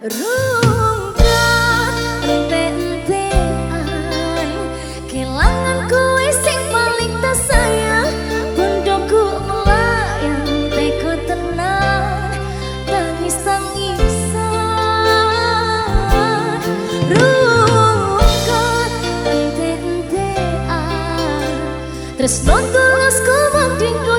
Rungkat ente-entean Kelangan kue sing paling tersayang. Bondoku melayang teko tenang Tangis-tangisan Rungkat ente an, Terus nonton los kubang dinggo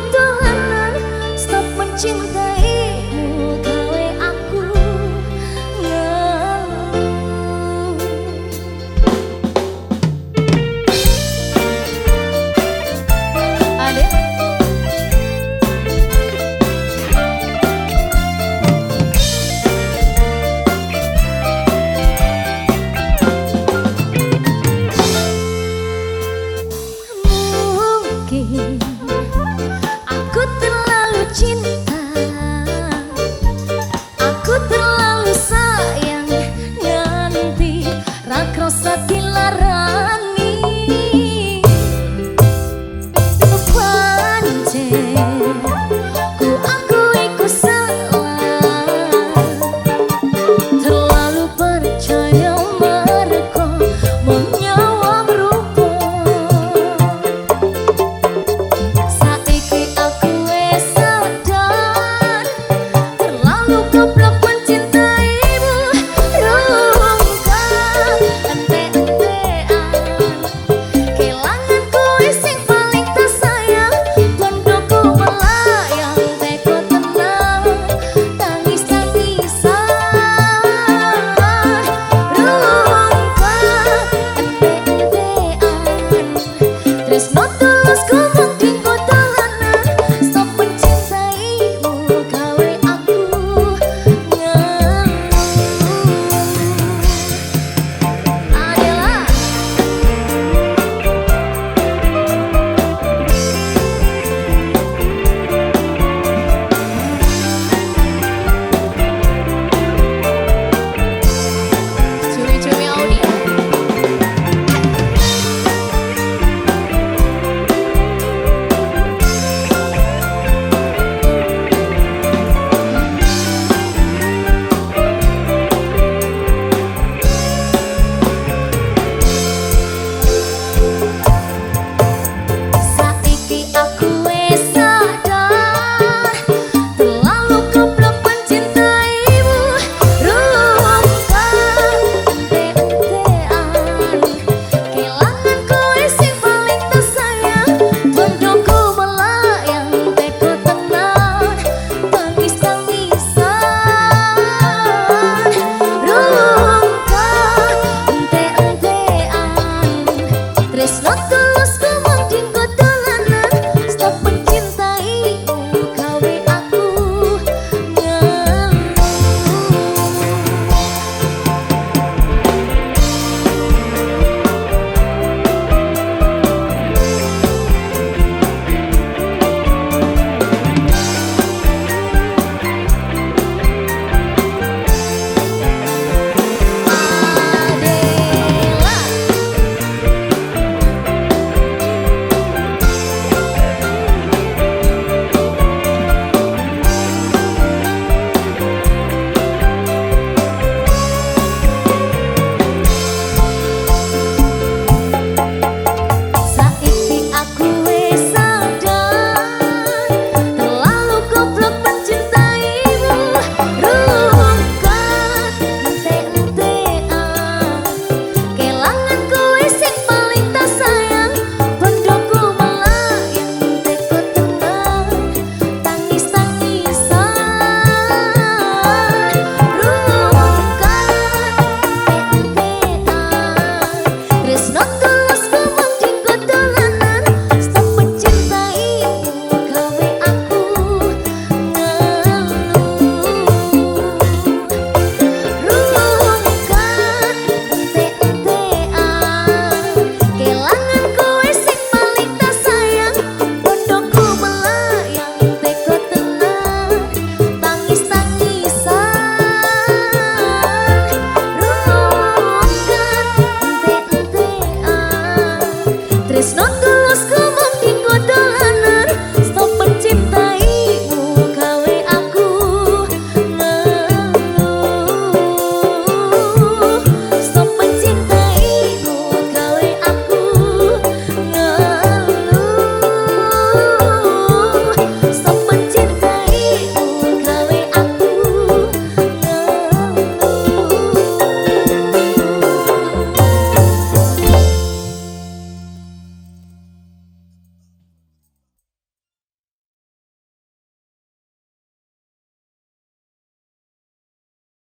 It's not